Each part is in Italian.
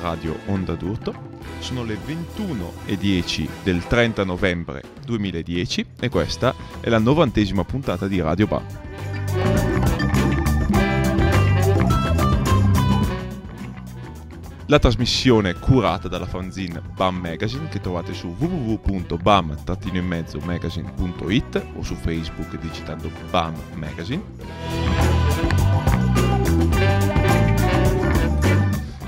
Radio Onda d'Urto, sono le 21.10 del 30 novembre 2010 e questa è la novantesima puntata di Radio Ba. La trasmissione curata dalla fanzine BAM Magazine che trovate su www.bam-magazine.it o su Facebook digitando BAM Magazine.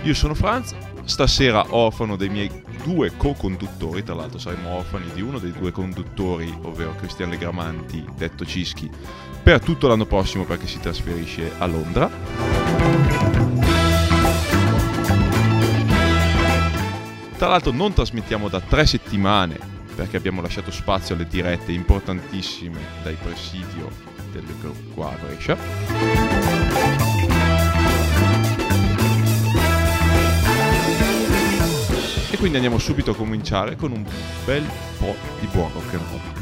Io sono Franz, stasera orfano dei miei due co-conduttori, tra l'altro saremo orfani di uno dei due conduttori, ovvero Cristian Legramanti, detto Cischi, per tutto l'anno prossimo perché si trasferisce a Londra. Tra l'altro non trasmettiamo da tre settimane perché abbiamo lasciato spazio alle dirette importantissime dai presidio del qua a Brescia. Quindi andiamo subito a cominciare con un bel po' di buon rock and roll.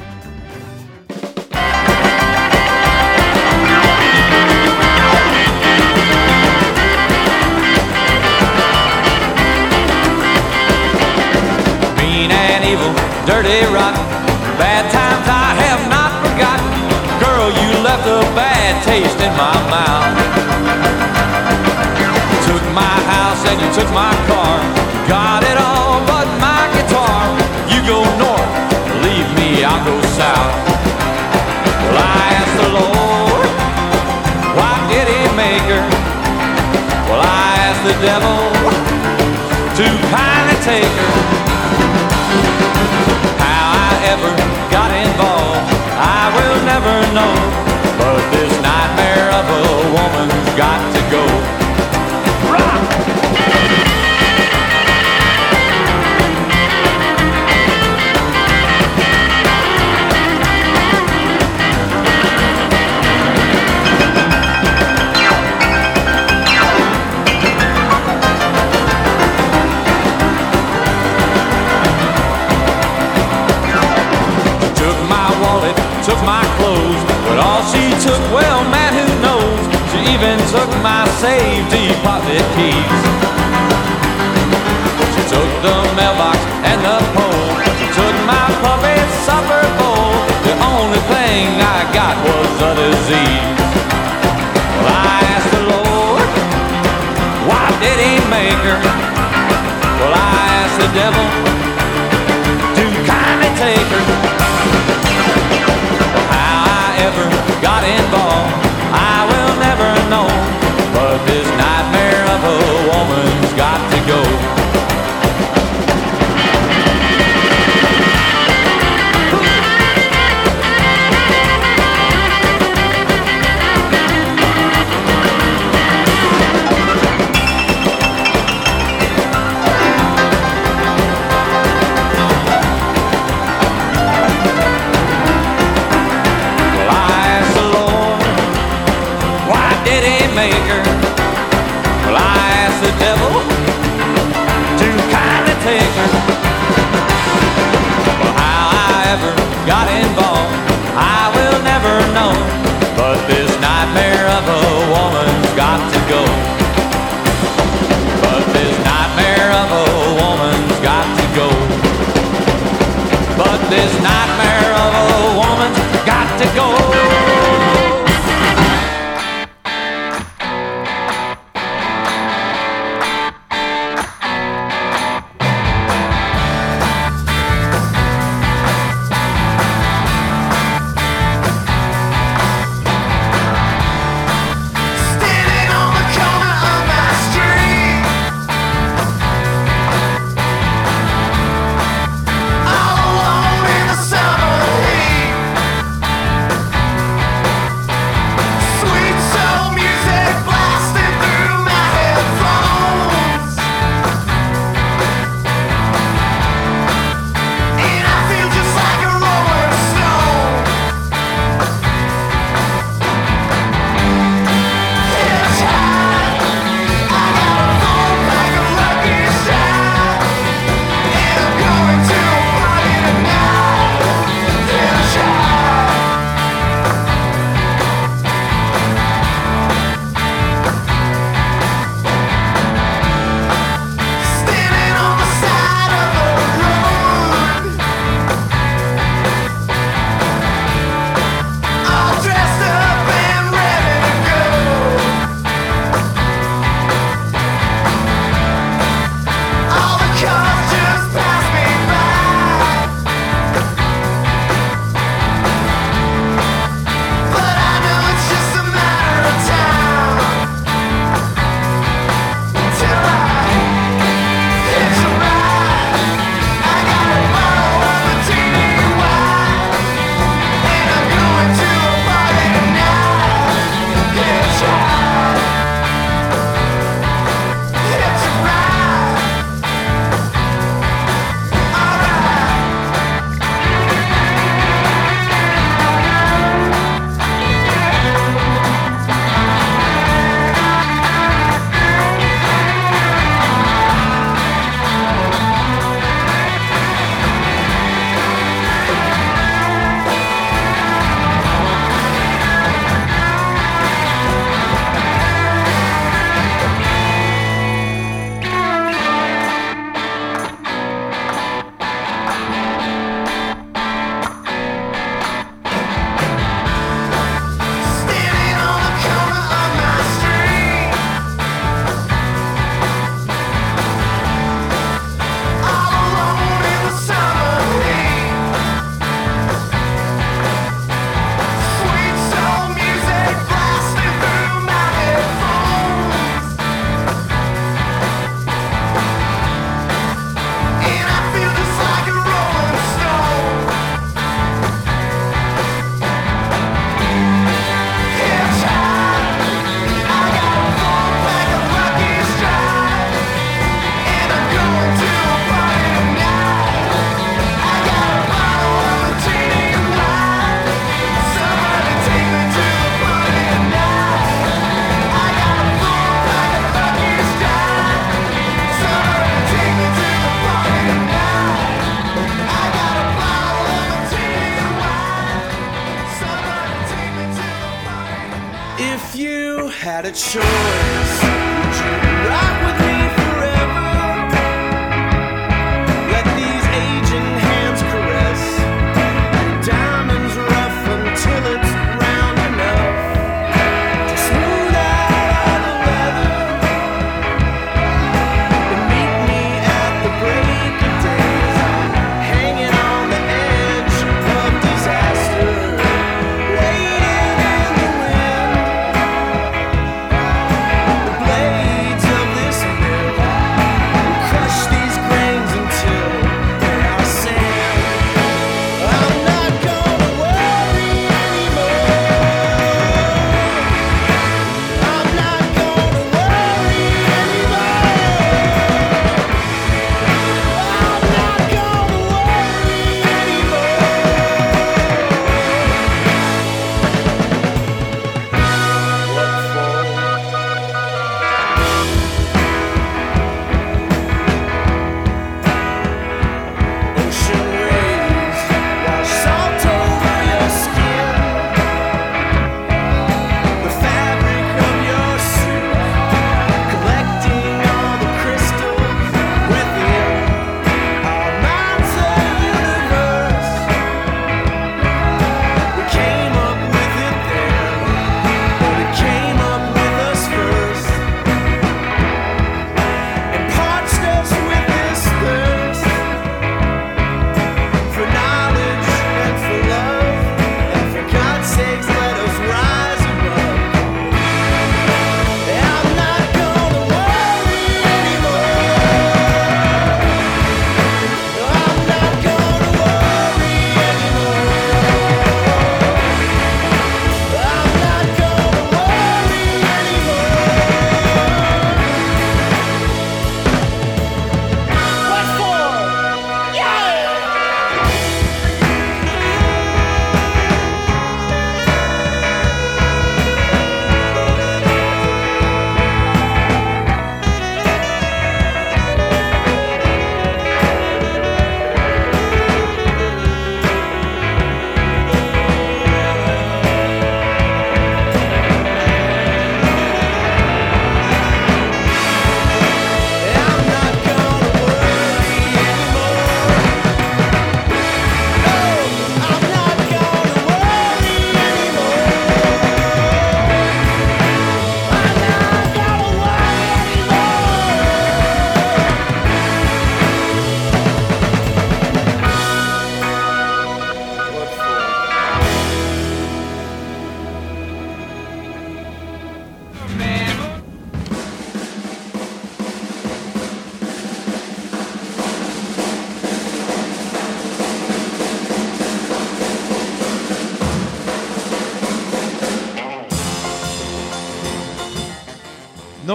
evil, dirty, rotten. Bad times I have not forgotten. Girl, you left a bad taste in my mouth. You took my house and you took my car. Got go south. Well, I the Lord, why did he make her? Well, I the devil to kindly take her how I ever got involved, I will never know. Safe deposit keys. She took the mailbox and the pole. She took my puppet's supper bowl. The only thing I got was a disease. Well, I asked the Lord, why did he make her? Well, I asked the devil to kindly take her how I ever got involved, got involved, I will never know. But this nightmare of a woman's got to go. But this nightmare of a woman's got to go. But this nightmare of a woman's got to go.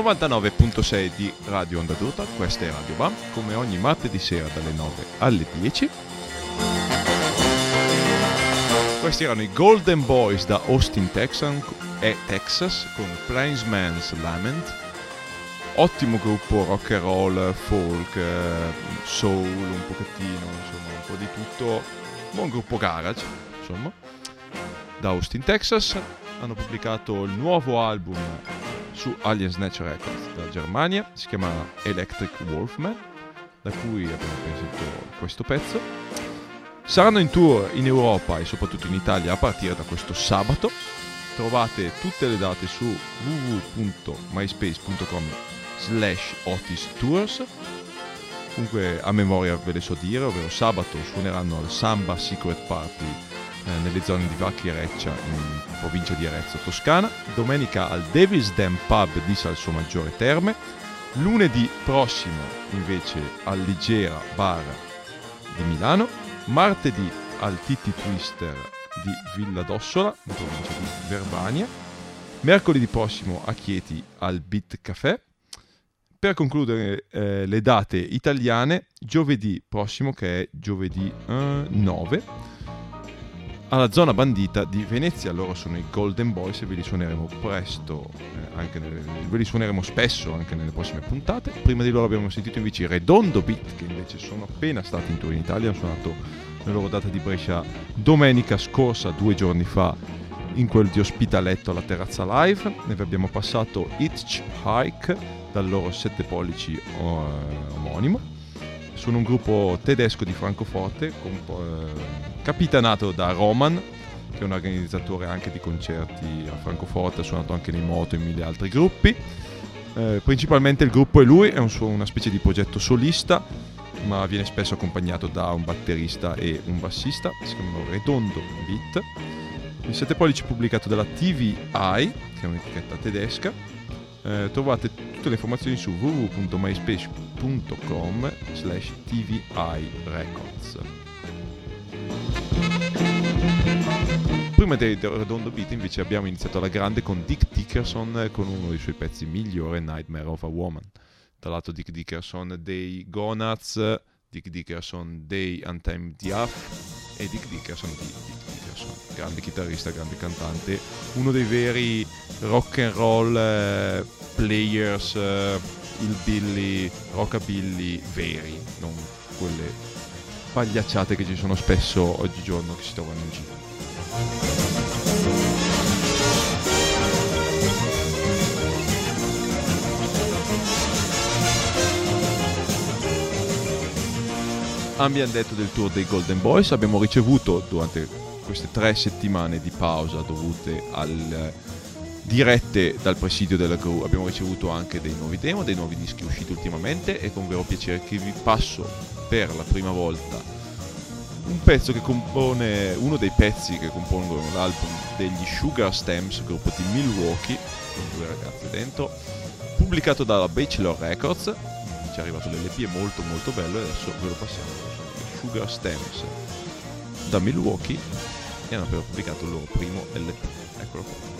99.6 di Radio Onda D'Urta, questa è Radio Bam, come ogni martedì sera dalle 9 alle 10. Questi erano i Golden Boys da Austin, Texas con Plainsman's Lament. Ottimo gruppo rock and roll, folk, eh, soul, un pochettino, insomma, un po' di tutto. Buon gruppo garage, insomma. Da Austin, Texas. Hanno pubblicato il nuovo album su Alien Snatch Records dalla Germania. Si chiama Electric Wolfman, da cui abbiamo sentito questo pezzo. Saranno in tour in Europa e soprattutto in Italia a partire da questo sabato. Trovate tutte le date su www.myspace.com slash Otis Tours. Comunque a memoria ve le so dire, ovvero sabato suoneranno al Samba Secret Party nelle zone di Vacchi Reccia in provincia di Arezzo, Toscana. Domenica al Devil's Den Pub di Salsomaggiore Terme. Lunedì prossimo invece al Ligera Bar di Milano. Martedì al Titti Twister di Villa d'Ossola, in provincia di Verbania. Mercoledì prossimo a Chieti al Beat Café. Per concludere eh, le date italiane, giovedì prossimo, che è giovedì eh, 9, alla zona bandita di Venezia. Loro sono i Golden Boys e ve li suoneremo presto, eh, nelle- ve li suoneremo spesso anche nelle prossime puntate. Prima di loro abbiamo sentito invece i Redondo Beat, che invece sono appena stati in tour in Italia, hanno suonato la loro data di Brescia domenica scorsa, due giorni fa, in quel di Ospitaletto alla terrazza live e vi abbiamo passato Hitchhike dal loro 7 pollici eh, omonimo. Sono un gruppo tedesco di Francoforte eh, capitanato da Roman che è un organizzatore anche di concerti a Francoforte, ha suonato anche nei Moto e in mille altri gruppi. Eh, principalmente il gruppo è lui, è un suo- una specie di progetto solista, ma viene spesso accompagnato da un batterista e un bassista, si chiamano Redondo Beat. Il 7 pollici è pubblicato dalla TVI, che è un'etichetta tedesca. Eh, trovate tutte le informazioni su www.myspace.com slash TVI Records. Prima di Redondo Beat invece abbiamo iniziato alla grande con Dick Dickerson eh, con uno dei suoi pezzi migliori, Nightmare of a Woman. Tra l'altro Dick Dickerson dei Gonads, Dick Dickerson dei Untimed Diaf e Dick Dickerson di Dick Dickerson, grande chitarrista, grande cantante, uno dei veri rock and roll eh, players, eh, il Billy, rockabilly veri, non quelle pagliacciate che ci sono spesso oggigiorno che si trovano in giro. Abbiamo detto del tour dei Golden Boys, abbiamo ricevuto durante queste tre settimane di pausa dovute al dirette dal presidio della GRU abbiamo ricevuto anche dei nuovi demo, dei nuovi dischi usciti ultimamente e con vero piacere che vi passo per la prima volta un pezzo che compone uno dei pezzi che compongono l'album degli Sugar Stems, gruppo di Milwaukee, con due ragazzi dentro, pubblicato dalla Bachelor Records. Ci è arrivato l'LP, è molto molto bello e adesso ve lo passiamo. Sugar Stems da Milwaukee e hanno appena pubblicato il loro primo LP. Eccolo qua.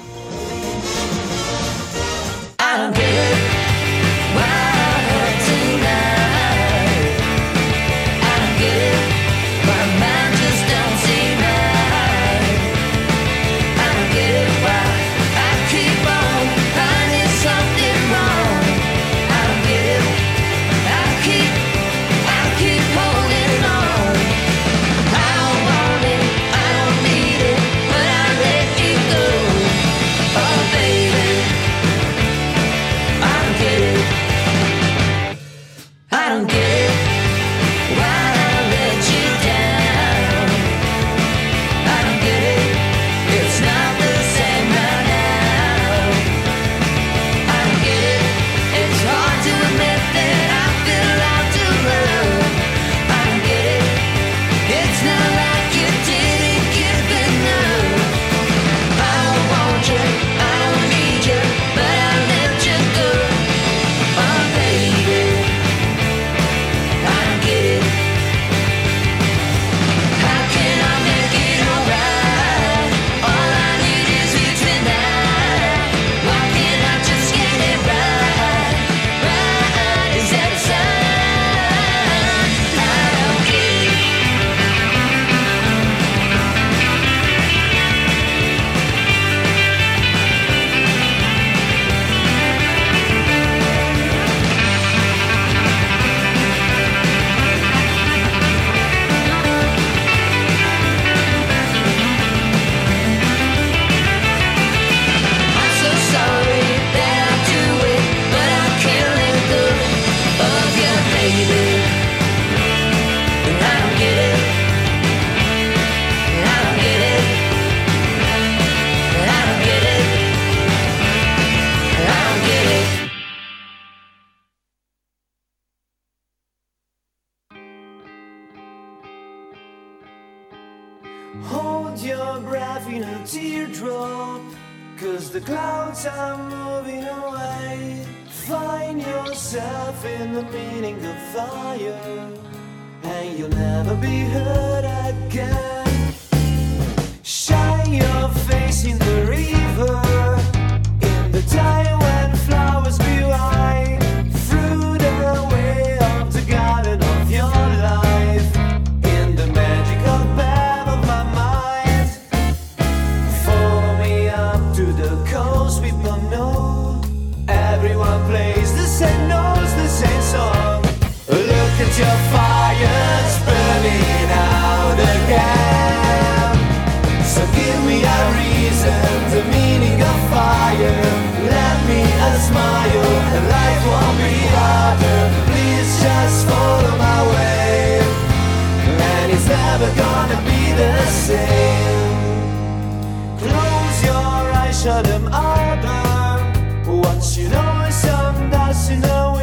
What you know is some, that you know.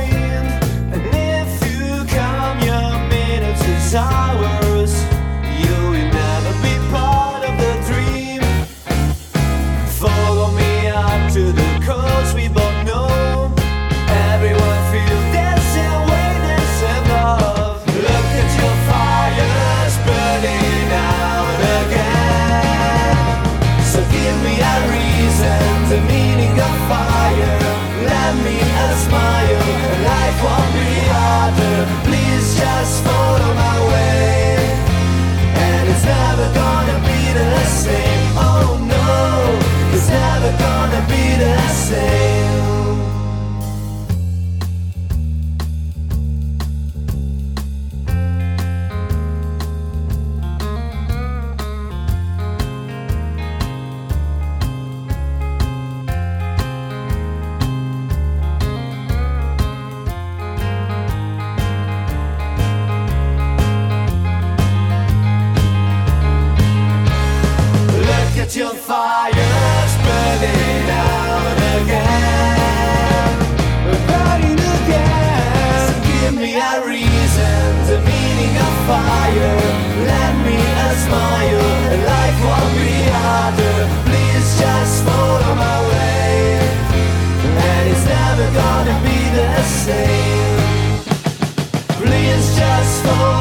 Oh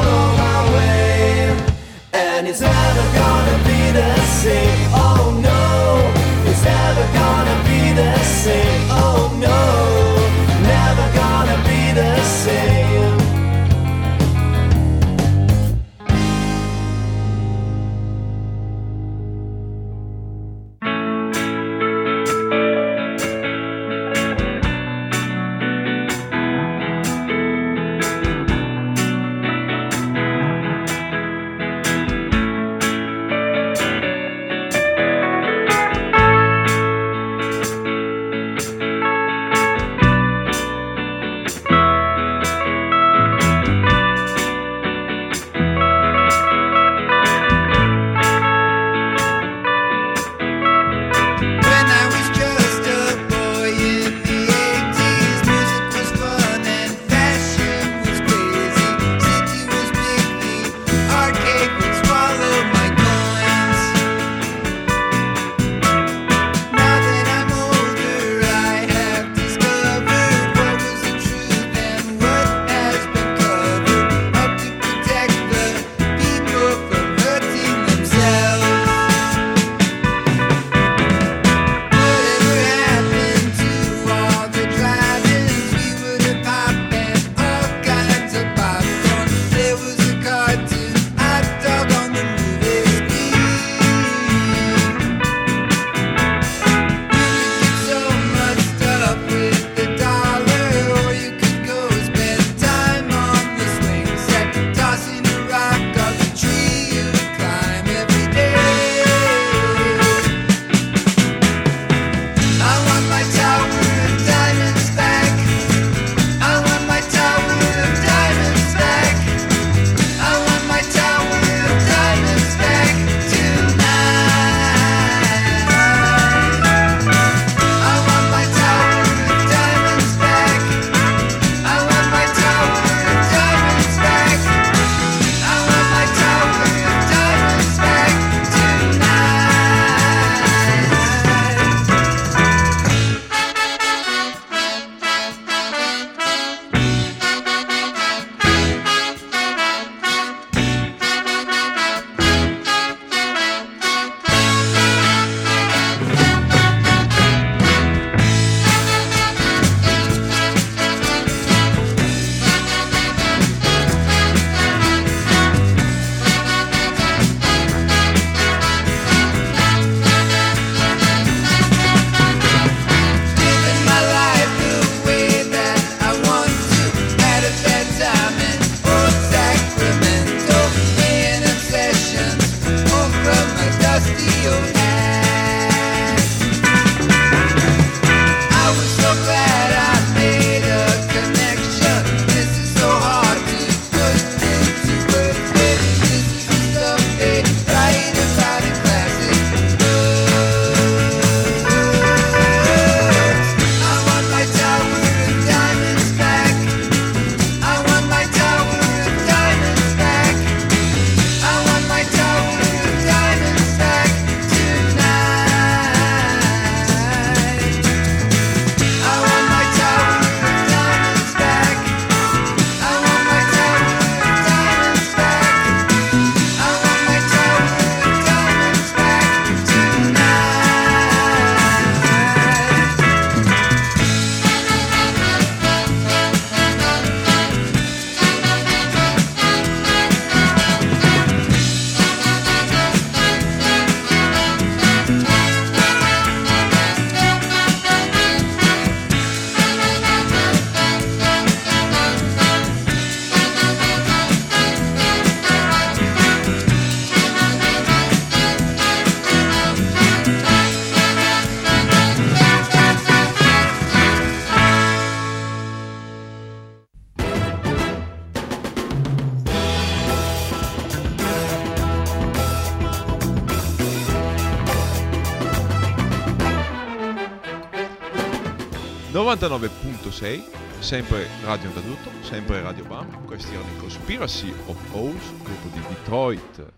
99.6, sempre Radio Andaduto, sempre Radio Bam. Questi erano i Conspiracy of Owls, gruppo di Detroit,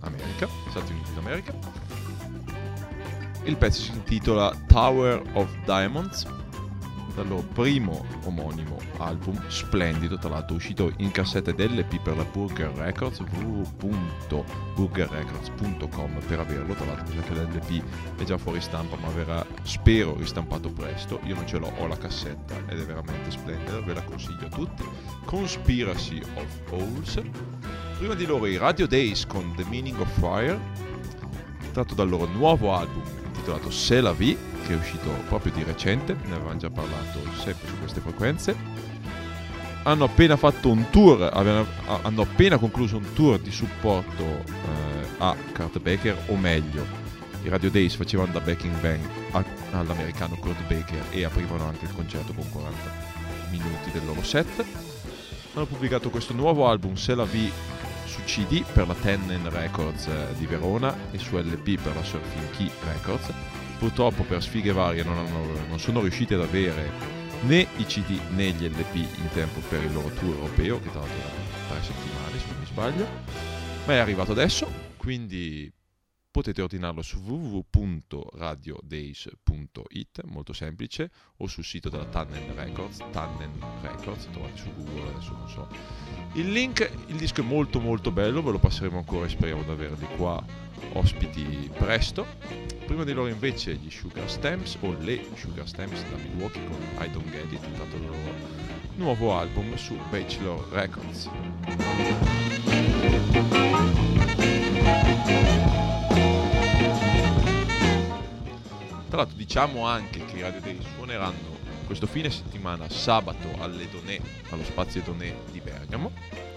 America, Stati Uniti d'America. Il pezzo si intitola Tower of Diamonds, dal loro primo omonimo album, splendido, tra l'altro uscito in cassetta dell'EP per la Burger Records, www.burgerrecords.com per averlo, tra l'altro che l'LP è già fuori stampa ma verrà, spero, ristampato presto, io non ce l'ho, ho la cassetta ed è veramente splendida, ve la consiglio a tutti. Conspiracy of Owls, prima di loro i Radio Days con The Meaning of Fire, tratto dal loro nuovo album intitolato C'est la vie, che è uscito proprio di recente, ne avevamo già parlato sempre su queste frequenze. Hanno appena fatto un tour, avevano- hanno appena concluso un tour di supporto eh, a Kurt Baker, o meglio, i Radio Days facevano da backing band a- all'americano Kurt Baker e aprivano anche il concerto con 40 minuti del loro set. Hanno pubblicato questo nuovo album, C'est la vie, su CD per la Tennen Records eh, di Verona e su LP per la Surfing Key Records. Purtroppo per sfighe varie non, hanno- non sono riusciti ad avere né i CD né gli LP in tempo per il loro tour europeo, che tra l'altro era tre settimane se non mi sbaglio, ma è arrivato adesso, quindi potete ordinarlo su www.radiodays.it, molto semplice, o sul sito della Tannen Records, Tannen Records, trovate su Google, adesso non so. Il link, il disco è molto molto bello, ve lo passeremo ancora e speriamo di averli qua ospiti presto. Prima di loro invece gli Sugar Stamps, o le Sugar Stamps da Milwaukee con I Don't Get It, dato il loro nuovo album su Bachelor Records. Tra l'altro diciamo anche che i Radio Day suoneranno questo fine settimana sabato alle Donè, allo spazio Donè di Bergamo,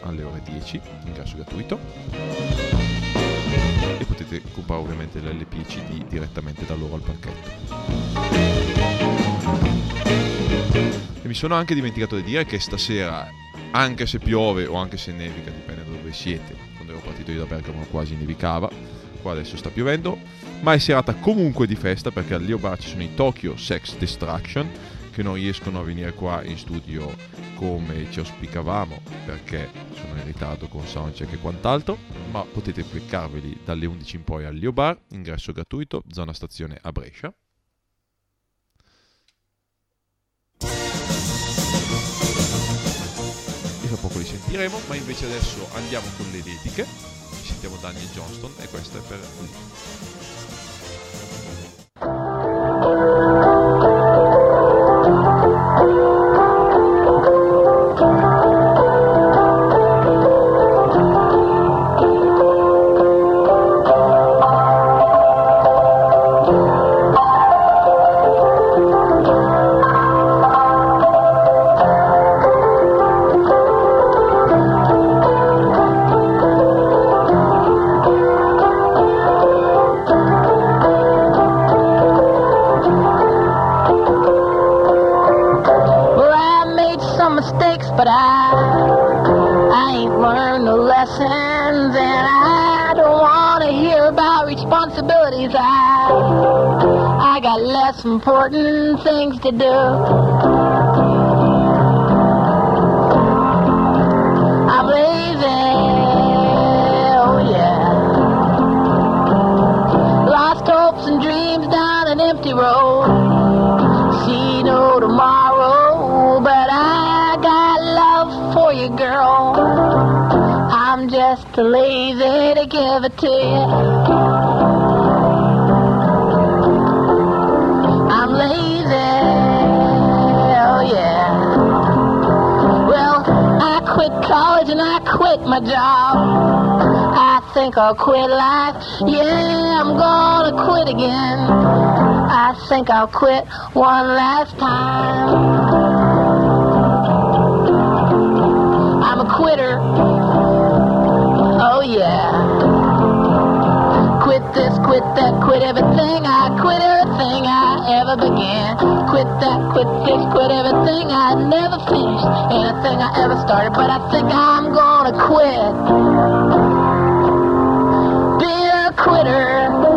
alle ore 10, ingresso gratuito. E potete comprare ovviamente l'LP CD direttamente da loro al pacchetto. E mi sono anche dimenticato di dire che stasera, anche se piove o anche se nevica, dipende da dove siete, quando ero partito io da Bergamo quasi nevicava, qua adesso sta piovendo, ma è serata comunque di festa perché al Leo Bar ci sono i Tokyo Sex Distraction che non riescono a venire qua in studio come ci auspicavamo perché sono in ritardo con soundcheck e quant'altro, ma potete beccarveli dalle 11 in poi al Leo Bar, ingresso gratuito, zona stazione a Brescia. E fra poco li sentiremo, ma invece adesso andiamo con le dediche. Sentiamo Daniel Johnston e questo è per to do. I'm lazy, oh yeah. Lost hopes and dreams down an empty road see no tomorrow, but I got love for you, girl. I'm just lazy to give it to you. Job. I think I'll quit life. Yeah, I'm gonna quit again. I think I'll quit one last time. I'm a quitter. Oh yeah. Quit this, quit that, quit everything. I quit everything I ever began. Quit that, quit this, quit everything I never finished. Anything I ever started, but I think I'm gonna quit. Being a quitter.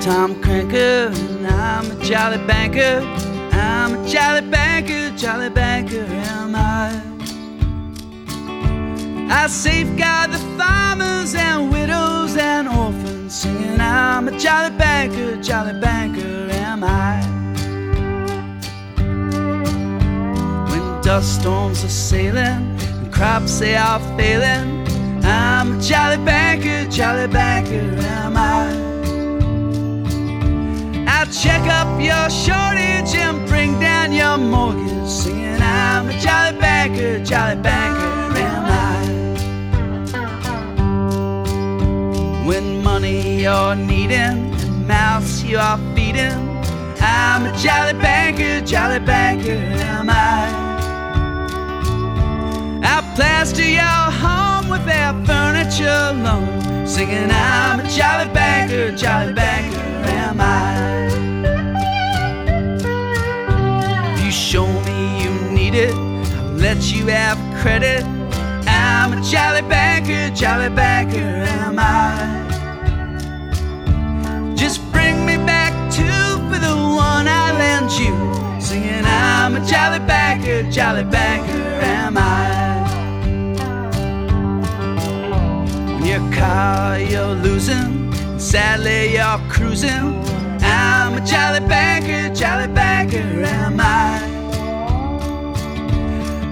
Tom Cranker, I'm a jolly banker. I'm a jolly banker, jolly banker, am I? I safeguard the farmers and widows and orphans, singing, I'm a jolly banker, jolly banker, am I? When dust storms are sailing and crops they are failing, I'm a jolly banker, jolly banker, am I? Check up your shortage and bring down your mortgage, singing, I'm a jolly banker, jolly banker, am I? When money you're needing and mouths you are feeding, I'm a jolly banker, jolly banker, am I? I'll plaster your home with their furniture loan, singing, I'm a jolly banker, jolly banker, am I? If you show me you need it, I'll let you have credit. I'm a jolly banker, jolly banker, am I? Just bring me back two for the one I lent you, singing, I'm a jolly banker, jolly banker, am I? When your car you're losing, sadly you're cruising. I'm a jolly banker, jolly banker, am I?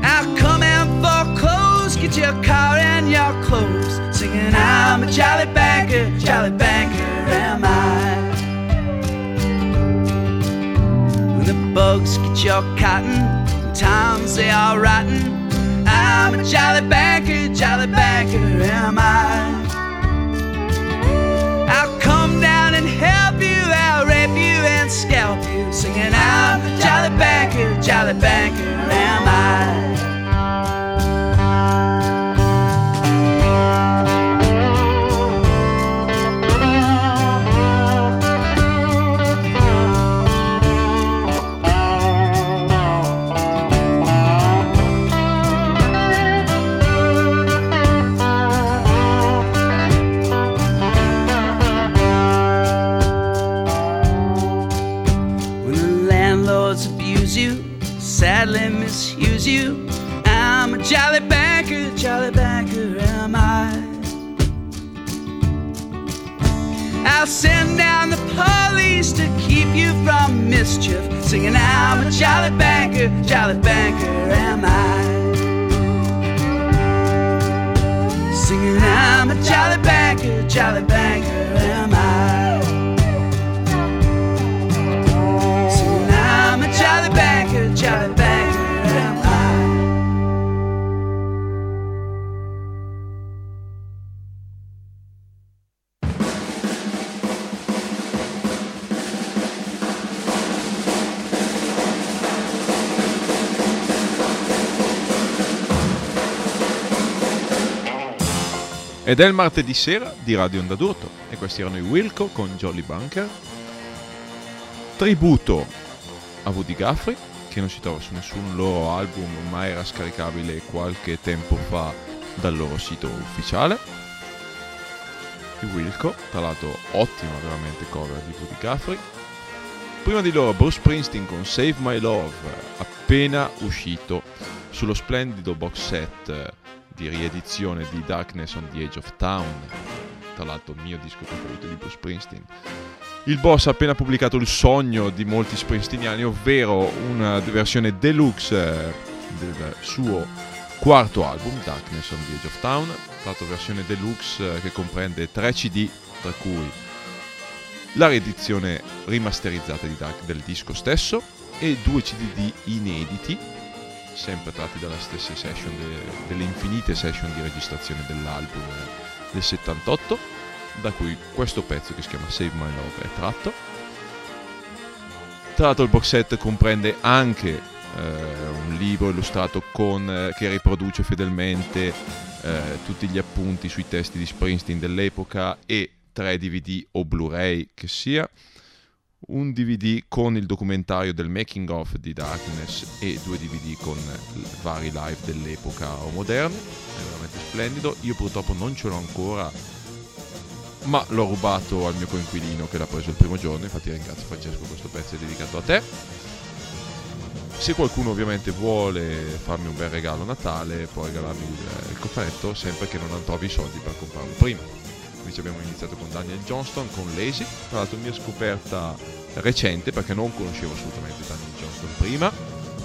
I'll come and foreclose, get your car and your clothes, singing, I'm a jolly banker, jolly banker, am I? When the bugs get your cotton, times they are rotten. I'm a jolly banker, jolly banker, am I? Singing, I'm a jolly banker, jolly banker, am I? I'll send down the police to keep you from mischief. Singing, I'm a jolly banker, jolly banker, am I? Singing, I'm a jolly banker, jolly banker, am I? Singing, I'm a jolly banker, jolly banker, Ed è il martedì sera di Radio Onda d'Urto e questi erano i Wilco con Jolly Bunker. Tributo a Woody Guthrie, che non si trova su nessun loro album, ma era scaricabile qualche tempo fa dal loro sito ufficiale. I Wilco, tra l'altro ottima veramente cover di Woody Guthrie. Prima di loro Bruce Springsteen con Save My Love, appena uscito sullo splendido box set di riedizione di Darkness on the Edge of Town, tra l'altro mio disco preferito di Bruce Springsteen. Il boss ha appena pubblicato il sogno di molti springsteeniani, ovvero una versione deluxe del suo quarto album, Darkness on the Edge of Town, tra l'altro versione deluxe che comprende 3 CD, tra cui la riedizione rimasterizzata di Dark del disco stesso e due CD inediti, sempre tratti dalla stessa session, de- delle infinite session di registrazione dell'album del 78, da cui questo pezzo che si chiama Save My Love è tratto. Tra l'altro il box set comprende anche eh, un libro illustrato con, eh, che riproduce fedelmente eh, tutti gli appunti sui testi di Springsteen dell'epoca e 3 DVD o Blu-ray che sia, un DVD con il documentario del making of di Darkness e due DVD con eh, vari live dell'epoca o moderni, è veramente splendido, io purtroppo non ce l'ho ancora, ma l'ho rubato al mio coinquilino che l'ha preso il primo giorno, infatti ringrazio Francesco, questo pezzo è dedicato a te. Se qualcuno ovviamente vuole farmi un bel regalo a Natale, può regalarmi il, il cofanetto, sempre che non trovi i soldi per comprarlo prima. Invece abbiamo iniziato con Daniel Johnston, con Lazy, tra l'altro mia scoperta recente perché non conoscevo assolutamente Daniel Johnston prima,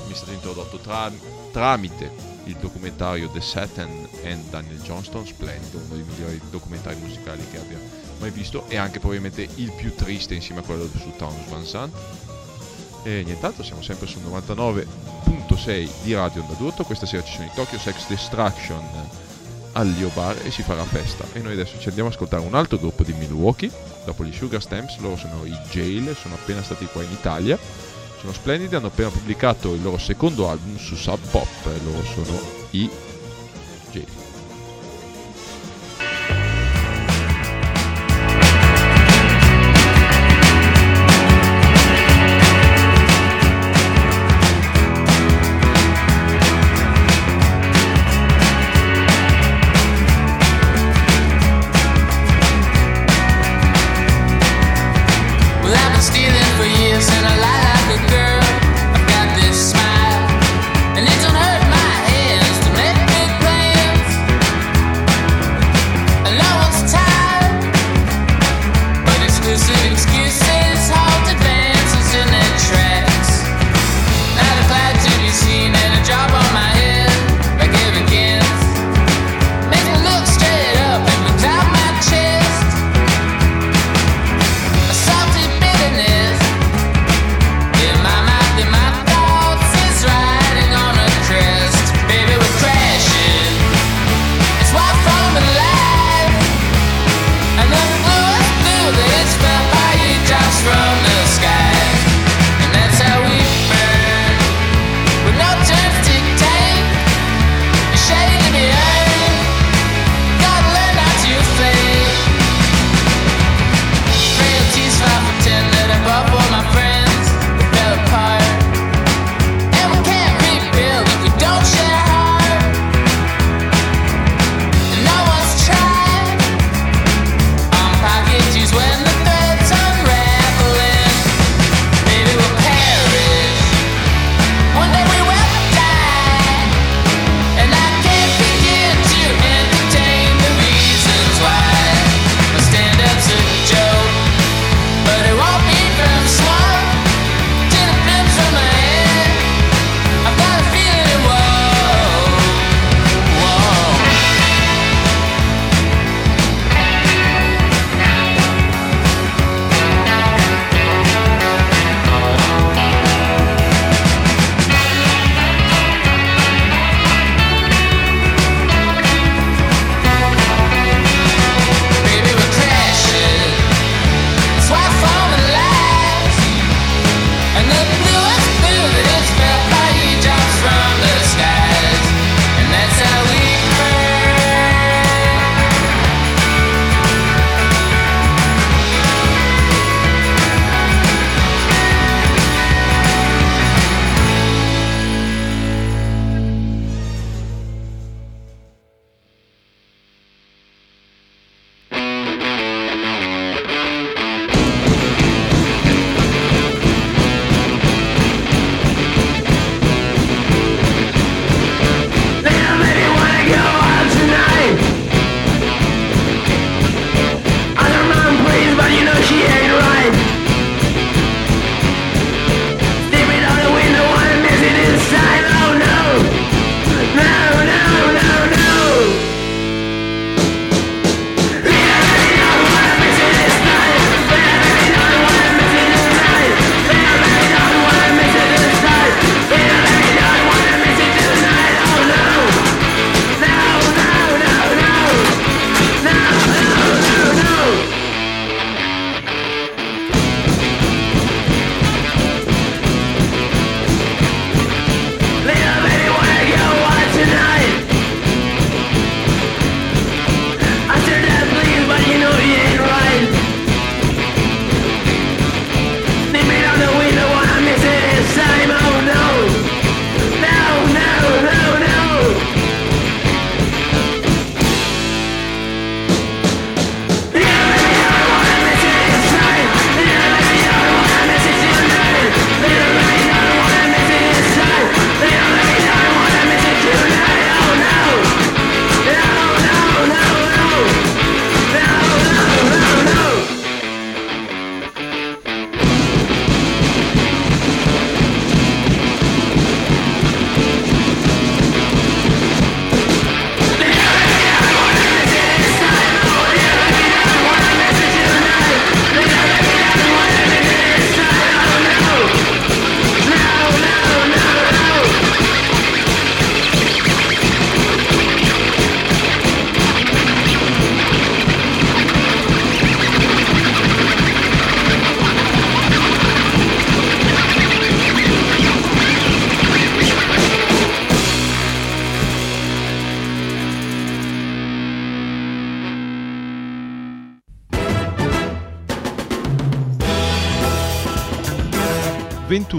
mi è stato introdotto tra- tramite il documentario The Saturn and Daniel Johnston, splendido, uno dei migliori documentari musicali che abbia mai visto e anche probabilmente il più triste insieme a quello su Towns Van Sant. E nient'altro, siamo sempre sul 99.6 di Radio Onda d'Urto, questa sera ci sono i Tokyo Sex Destruction al Lio Bar e si farà festa. E noi adesso ci andiamo a ascoltare un altro gruppo di Milwaukee, dopo gli Sugar Stamps, loro sono i Jail, sono appena stati qua in Italia, sono splendidi, hanno appena pubblicato il loro secondo album su Sub Pop, loro sono i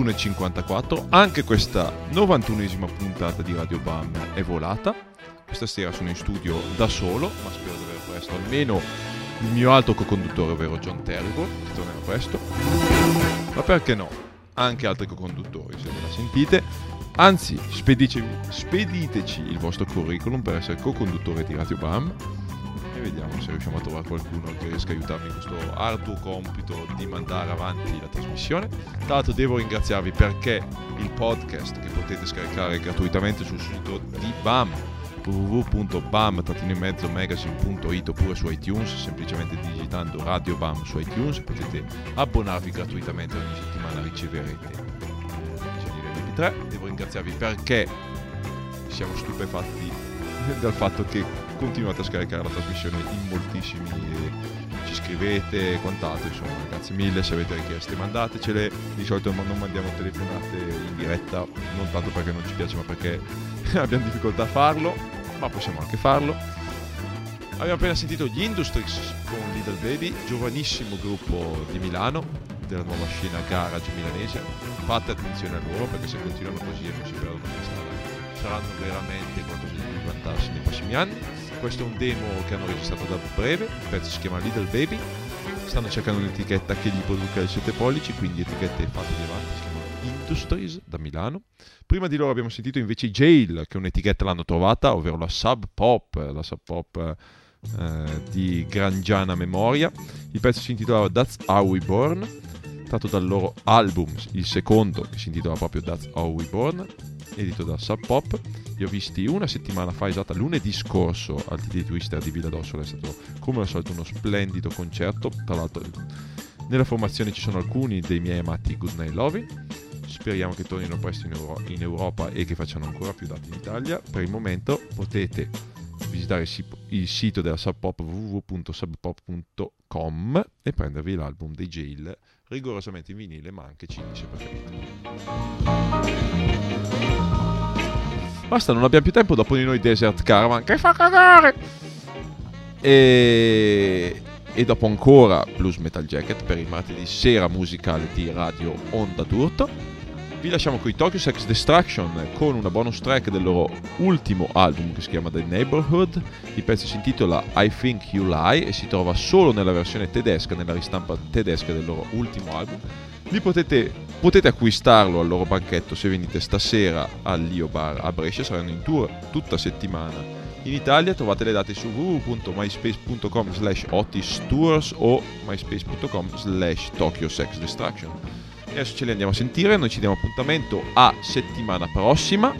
21.54, anche questa 91esima puntata di Radio Bam è volata. Questa sera sono in studio da solo, ma spero di avere presto almeno il mio altro co-conduttore, ovvero John Terrible, che tornerà presto. Ma perché no? Anche altri co-conduttori, se ve la sentite. Anzi, spediteci il vostro curriculum per essere co-conduttore di Radio Bam e vediamo se riusciamo a trovare qualcuno che riesca a aiutarmi in questo arduo compito di mandare avanti la trasmissione. Tra l'altro devo ringraziarvi perché il podcast che potete scaricare gratuitamente sul sito di BAM www.bam-magazine.it oppure su iTunes semplicemente digitando Radio BAM su iTunes potete abbonarvi gratuitamente ogni settimana riceverete eh, l'MP3 devo ringraziarvi perché siamo stupefatti dal fatto che continuate a scaricare la trasmissione in moltissimi e ci scrivete e quant'altro insomma grazie mille se avete richieste mandatecele. Di solito non mandiamo telefonate in diretta non tanto perché non ci piace ma perché abbiamo difficoltà a farlo ma possiamo anche farlo. Abbiamo appena sentito gli Industries con Little Baby giovanissimo gruppo di Milano della nuova scena garage milanese. Fate attenzione a loro perché se continuano così e non si perdono per strada saranno veramente qualcosa di vantarsi nei prossimi anni. Questo è un demo che hanno registrato da breve, il pezzo si chiama Little Baby. Stanno cercando un'etichetta che gli produca i 7 pollici, quindi etichette fatte di avanti, si chiama Industries da Milano. Prima di loro abbiamo sentito invece Jail, che un'etichetta l'hanno trovata, ovvero la Sub Pop, la Sub Pop eh, di Grangiana Memoria. Il pezzo si intitolava That's How We Born, tratto dal loro album, il secondo, che si intitola proprio That's How We Born, edito da Sub Pop. Li ho visti una settimana fa, esatta lunedì scorso, al TD Twister di Villa d'Ossola. È stato come al solito uno splendido concerto. Tra l'altro, nella formazione ci sono alcuni dei miei amati Goodnight Loving. Speriamo che tornino presto in, Euro- in Europa e che facciano ancora più dati in Italia. Per il momento potete visitare il, si- il sito della Sub Pop www.subpop.com e prendervi l'album dei Jail rigorosamente in vinile ma anche se preferite. Basta, non abbiamo più tempo dopo di noi Desert Caravan che fa cagare. E, e dopo ancora Blues Metal Jacket per il martedì sera musicale di Radio Onda d'Urto. Vi lasciamo con i Tokyo Sex Destruction con una bonus track del loro ultimo album che si chiama The Neighborhood. Il pezzo si intitola I Think You Lie e si trova solo nella versione tedesca, nella ristampa tedesca del loro ultimo album. Lì potete, potete acquistarlo al loro banchetto se venite stasera all'Io Bar a Brescia, saranno in tour tutta settimana. In Italia trovate le date su www.myspace.com slash otistours o myspace.com slash Tokyo Sex Destruction. Adesso ce li andiamo a sentire, noi ci diamo appuntamento a settimana prossima,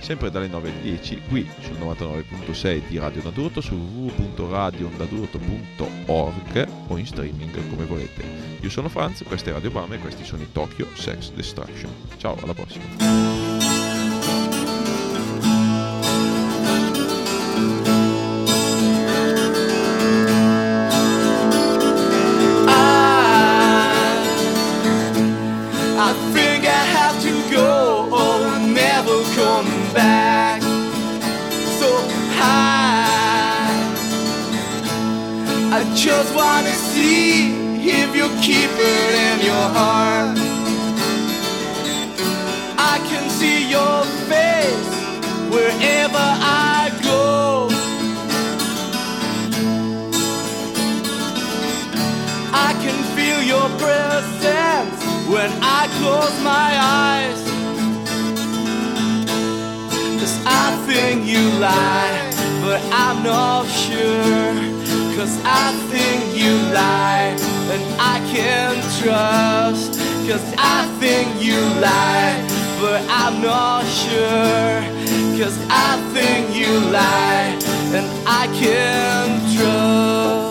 sempre dalle 9 alle 10, qui sul 99.6 di Radio Nadurto, su www.radionadurto.org o in streaming come volete. Io sono Franz, questa è Radio Bam e questi sono i Tokyo Sex Destruction. Ciao, alla prossima. See if you keep it in your heart. I can see your face wherever I go. I can feel your presence when I close my eyes. Cause I think you lie, but I'm not sure. Cause I think you lie, and I can trust. Cause I think you lie, but I'm not sure. Cause I think you lie, and I can trust